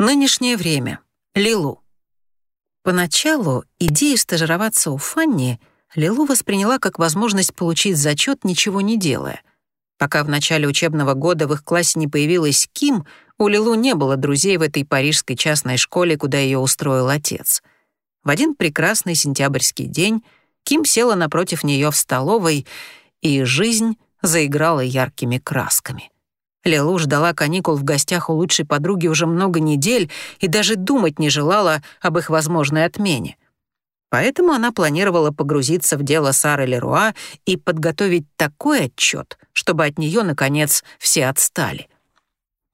Нынешнее время. Лилу. Поначалу идею стажироваться у Фанни Лилу восприняла как возможность получить зачет, ничего не делая. Пока в начале учебного года в их классе не появилась Ким, у Лилу не было друзей в этой парижской частной школе, куда ее устроил отец. В один прекрасный сентябрьский день Ким села напротив нее в столовой, и жизнь заиграла яркими красками. Лилу ждала каникул в гостях у лучшей подруги уже много недель и даже думать не желала об их возможной отмене. Поэтому она планировала погрузиться в дело Сары Леруа и подготовить такой отчет, чтобы от нее, наконец, все отстали.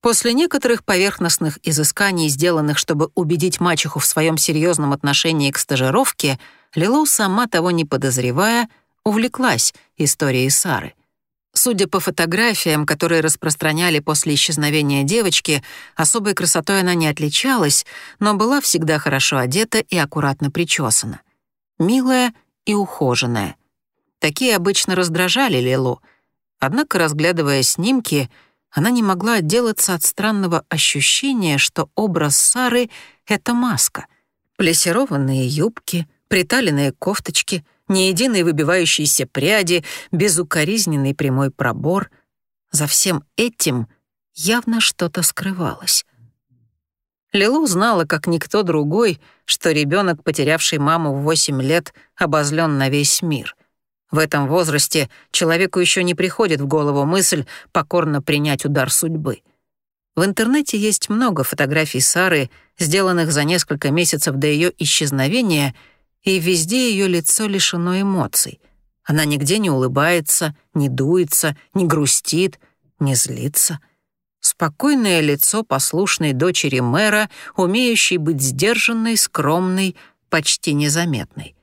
После некоторых поверхностных изысканий, сделанных, чтобы убедить мачеху в своем серьезном отношении к стажировке, Лилу, сама того не подозревая, увлеклась историей Сары — Судя по фотографиям, которые распространяли после исчезновения девочки, особой красотой она не отличалась, но была всегда хорошо одета и аккуратно причесана. Милая и ухоженная. Такие обычно раздражали Лилу. Однако, разглядывая снимки, она не могла отделаться от странного ощущения, что образ Сары — это маска. Плесированные юбки, приталенные кофточки — ни единой выбивающейся пряди, безукоризненный прямой пробор. За всем этим явно что-то скрывалось. Лилу знала, как никто другой, что ребенок, потерявший маму в 8 лет, обозлен на весь мир. В этом возрасте человеку еще не приходит в голову мысль покорно принять удар судьбы. В интернете есть много фотографий Сары, сделанных за несколько месяцев до ее исчезновения — и везде ее лицо лишено эмоций. Она нигде не улыбается, не дуется, не грустит, не злится. Спокойное лицо послушной дочери мэра, умеющей быть сдержанной, скромной, почти незаметной.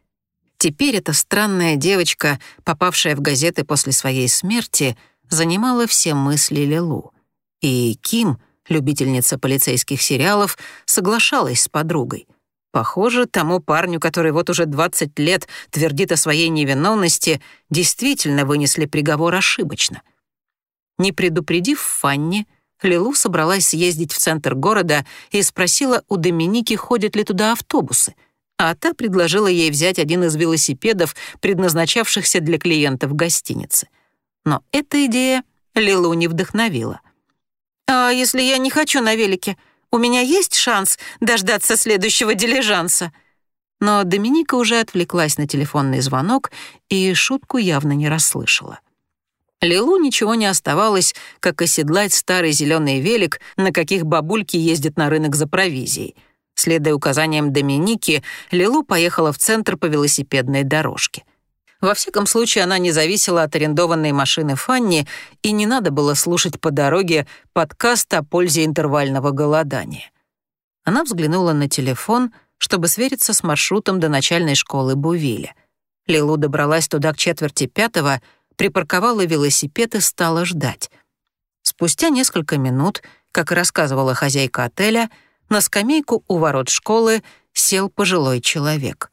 Теперь эта странная девочка, попавшая в газеты после своей смерти, занимала все мысли Лилу. И Ким, любительница полицейских сериалов, соглашалась с подругой. Похоже, тому парню, который вот уже 20 лет твердит о своей невиновности, действительно вынесли приговор ошибочно. Не предупредив Фанни, Лилу собралась съездить в центр города и спросила у Доминики, ходят ли туда автобусы, а та предложила ей взять один из велосипедов, предназначавшихся для клиентов гостиницы. Но эта идея Лилу не вдохновила. «А если я не хочу на велике?» У меня есть шанс дождаться следующего дилижанса?» Но Доминика уже отвлеклась на телефонный звонок и шутку явно не расслышала. Лилу ничего не оставалось, как оседлать старый зеленый велик, на каких бабульки ездят на рынок за провизией. Следуя указаниям Доминики, Лилу поехала в центр по велосипедной дорожке. Во всяком случае, она не зависела от арендованной машины Фанни, и не надо было слушать по дороге подкаст о пользе интервального голодания. Она взглянула на телефон, чтобы свериться с маршрутом до начальной школы Бувиля. Лилу добралась туда к четверти пятого, припарковала велосипед и стала ждать. Спустя несколько минут, как и рассказывала хозяйка отеля, на скамейку у ворот школы сел пожилой человек.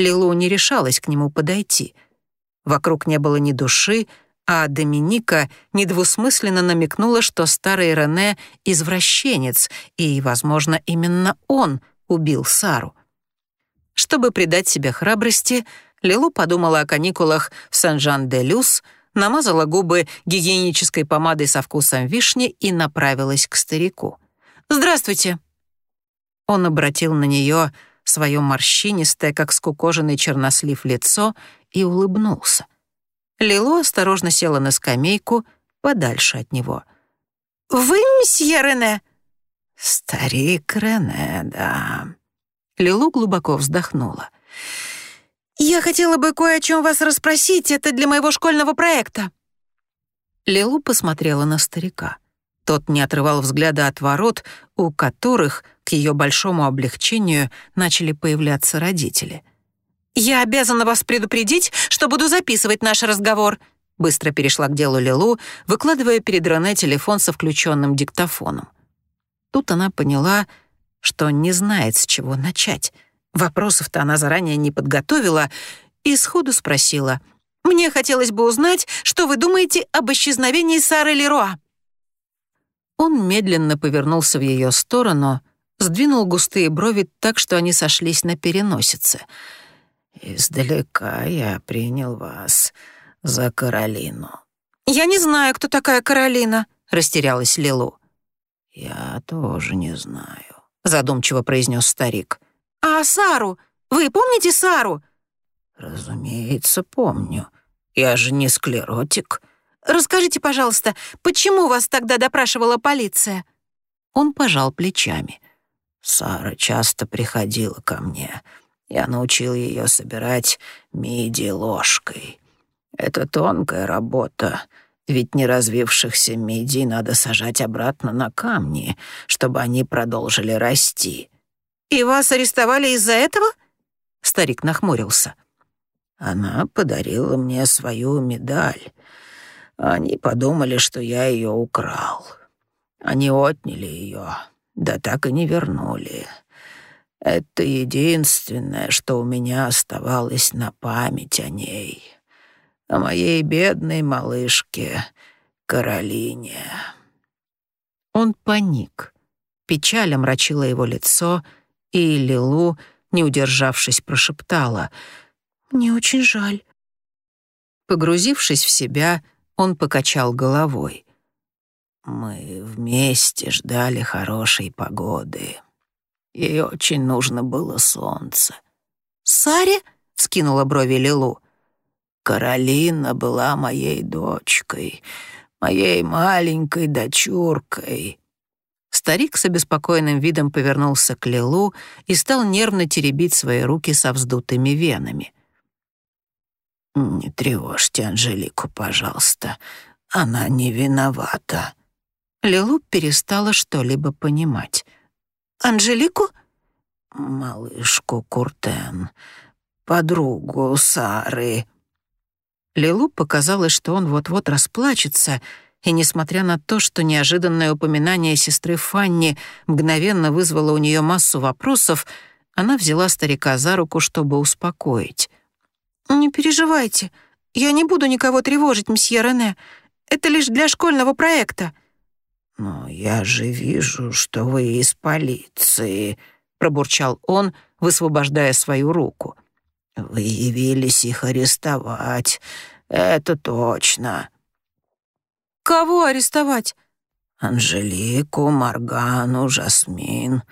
Лилу не решалась к нему подойти. Вокруг не было ни души, а Доминика недвусмысленно намекнула, что старый Рене — извращенец, и, возможно, именно он убил Сару. Чтобы придать себе храбрости, Лилу подумала о каникулах в Сен-Жан-де-Люс, намазала губы гигиенической помадой со вкусом вишни и направилась к старику. «Здравствуйте!» Он обратил на нее свое морщинистое, как скукоженный чернослив лицо, и улыбнулся. Лилу осторожно села на скамейку подальше от него. «Вы месье Рене?» «Старик Рене, да». Лилу глубоко вздохнула. «Я хотела бы кое о чем вас расспросить, это для моего школьного проекта». Лилу посмотрела на старика. Тот не отрывал взгляда от ворот, у которых, к ее большому облегчению, начали появляться родители. «Я обязана вас предупредить, что буду записывать наш разговор», быстро перешла к делу Лилу, выкладывая перед Рене телефон со включенным диктофоном. Тут она поняла, что не знает, с чего начать. Вопросов-то она заранее не подготовила и сходу спросила. «Мне хотелось бы узнать, что вы думаете об исчезновении Сары Леруа?» Он медленно повернулся в ее сторону, сдвинул густые брови так, что они сошлись на переносице. «Издалека я принял вас за Каролину». «Я не знаю, кто такая Каролина», — растерялась Лилу. «Я тоже не знаю», — задумчиво произнес старик. «А Сару? Вы помните Сару?» «Разумеется, помню. Я же не склеротик». «Расскажите, пожалуйста, почему вас тогда допрашивала полиция?» Он пожал плечами. Сара часто приходила ко мне. Я научил ее собирать миди ложкой. Это тонкая работа, ведь не развившихся миди надо сажать обратно на камни, чтобы они продолжили расти. «И вас арестовали из-за этого?» Старик нахмурился. Она подарила мне свою медаль. Они подумали, что я ее украл. Они отняли ее, да так и не вернули. Это единственное, что у меня оставалось на память о ней, о моей бедной малышке Каролине. Он паник. Печаль омрачила его лицо, и Лилу, не удержавшись, прошептала — «Мне очень жаль». Погрузившись в себя, он покачал головой. «Мы вместе ждали хорошей погоды. Ей очень нужно было солнце». «Саре?» — вскинула брови Лилу. «Каролина была моей дочкой, моей маленькой дочуркой». Старик с обеспокоенным видом повернулся к Лилу и стал нервно теребить свои руки со вздутыми венами. «Не тревожьте Анжелику, пожалуйста. Она не виновата». Лилу перестала что-либо понимать. «Анжелику?» «Малышку Куртен, подругу Сары». Лилу показалось, что он вот-вот расплачется, и, несмотря на то, что неожиданное упоминание сестры Фанни мгновенно вызвало у нее массу вопросов, она взяла старика за руку, чтобы успокоить. «Не переживайте. Я не буду никого тревожить, мсье Рене. Это лишь для школьного проекта». «Но я же вижу, что вы из полиции», — пробурчал он, высвобождая свою руку. «Вы явились их арестовать. Это точно». «Кого арестовать?» «Анжелику, Маргану, Жасмин,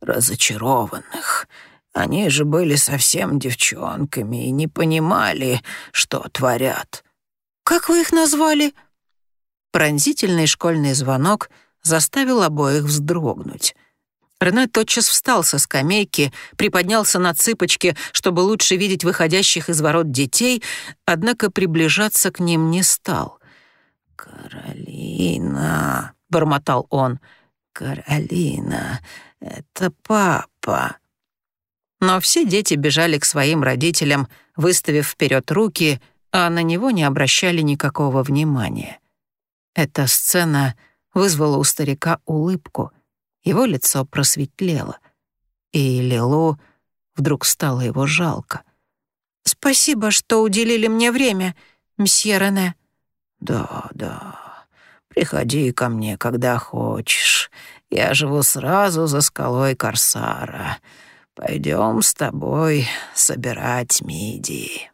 разочарованных. Они же были совсем девчонками и не понимали, что творят». «Как вы их назвали?» Пронзительный школьный звонок заставил обоих вздрогнуть. Рене тотчас встал со скамейки, приподнялся на цыпочки, чтобы лучше видеть выходящих из ворот детей, однако приближаться к ним не стал. «Каролина», — бормотал он, — «Каролина, это папа». Но все дети бежали к своим родителям, выставив вперед руки, а на него не обращали никакого внимания. Эта сцена вызвала у старика улыбку. Его лицо просветлело. И Лилу вдруг стало его жалко. «Спасибо, что уделили мне время, мсье Рене». «Да, да, приходи ко мне, когда хочешь. Я живу сразу за скалой Корсара. Пойдем с тобой собирать мидии».